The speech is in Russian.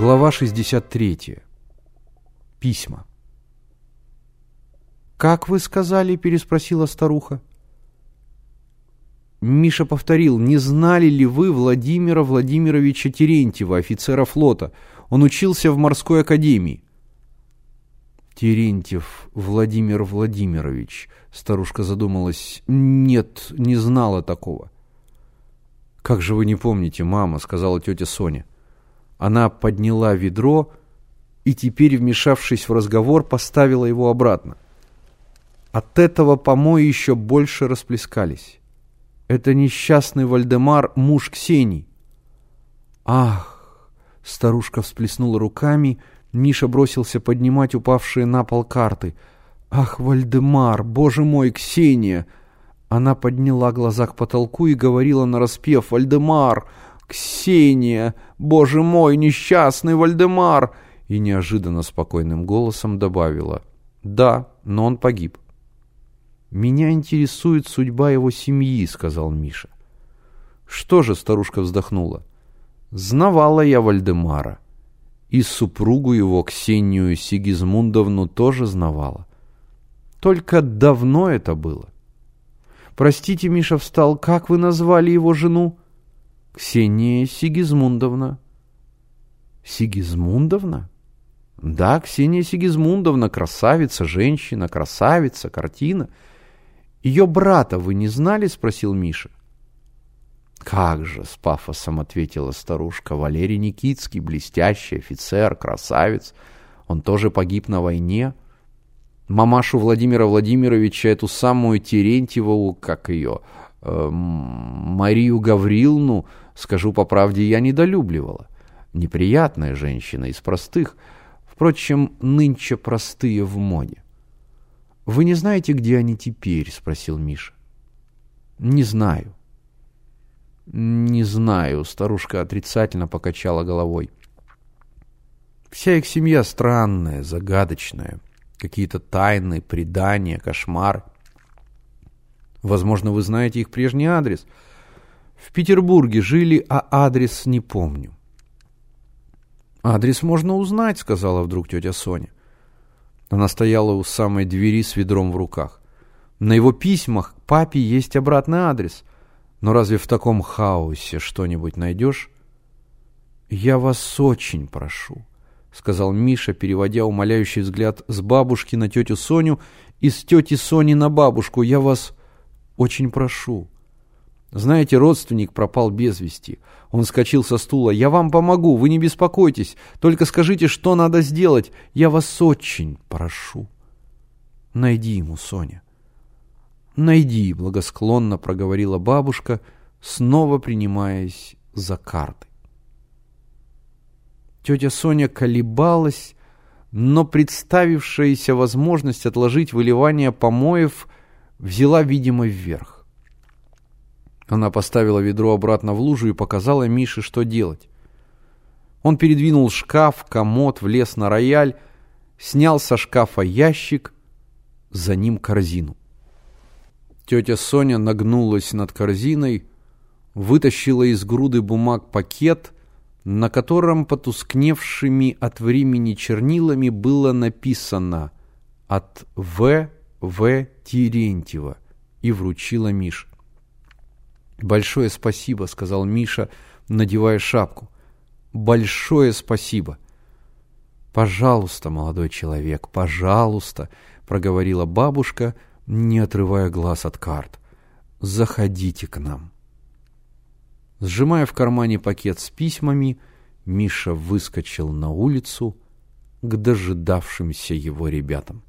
Глава 63. Письма. «Как вы сказали?» – переспросила старуха. Миша повторил, не знали ли вы Владимира Владимировича Терентьева, офицера флота? Он учился в морской академии. Терентьев Владимир Владимирович, старушка задумалась, нет, не знала такого. Как же вы не помните, мама, сказала тетя Соня. Она подняла ведро и теперь, вмешавшись в разговор, поставила его обратно. От этого помои еще больше расплескались. Это несчастный Вальдемар, муж Ксении. Ах! Старушка всплеснула руками, Миша бросился поднимать упавшие на пол карты. Ах, Вальдемар, боже мой, Ксения! Она подняла глаза к потолку и говорила нараспев «Вальдемар! «Ксения! Боже мой, несчастный Вальдемар!» И неожиданно спокойным голосом добавила «Да, но он погиб». «Меня интересует судьба его семьи», — сказал Миша. «Что же?» — старушка вздохнула. «Знавала я Вальдемара. И супругу его, Ксению Сигизмундовну, тоже знавала. Только давно это было». «Простите, Миша встал, как вы назвали его жену?» Ксения Сигизмундовна. Сигизмундовна? Да, Ксения Сигизмундовна, красавица, женщина, красавица, картина. Ее брата вы не знали? Спросил Миша. Как же, с пафосом ответила старушка, Валерий Никитский, блестящий офицер, красавец. Он тоже погиб на войне. Мамашу Владимира Владимировича, эту самую Терентьеву, как ее, э, Марию Гавриловну, Скажу по правде, я недолюбливала. Неприятная женщина из простых. Впрочем, нынче простые в моде. «Вы не знаете, где они теперь?» — спросил Миша. «Не знаю». «Не знаю», — старушка отрицательно покачала головой. «Вся их семья странная, загадочная. Какие-то тайны, предания, кошмар. Возможно, вы знаете их прежний адрес — в Петербурге жили, а адрес не помню. «Адрес можно узнать», — сказала вдруг тетя Соня. Она стояла у самой двери с ведром в руках. На его письмах к папе есть обратный адрес. Но разве в таком хаосе что-нибудь найдешь? «Я вас очень прошу», — сказал Миша, переводя умоляющий взгляд с бабушки на тетю Соню и с тети Сони на бабушку. «Я вас очень прошу». Знаете, родственник пропал без вести. Он вскочил со стула. «Я вам помогу, вы не беспокойтесь. Только скажите, что надо сделать. Я вас очень прошу». «Найди ему, Соня». «Найди», — благосклонно проговорила бабушка, снова принимаясь за карты. Тетя Соня колебалась, но представившаяся возможность отложить выливание помоев взяла, видимо, вверх. Она поставила ведро обратно в лужу и показала Мише, что делать. Он передвинул шкаф, комод, влез на рояль, снял со шкафа ящик, за ним корзину. Тетя Соня нагнулась над корзиной, вытащила из груды бумаг пакет, на котором потускневшими от времени чернилами было написано «От В. В. Терентьева» и вручила Мише. «Большое спасибо», — сказал Миша, надевая шапку. «Большое спасибо». «Пожалуйста, молодой человек, пожалуйста», — проговорила бабушка, не отрывая глаз от карт. «Заходите к нам». Сжимая в кармане пакет с письмами, Миша выскочил на улицу к дожидавшимся его ребятам.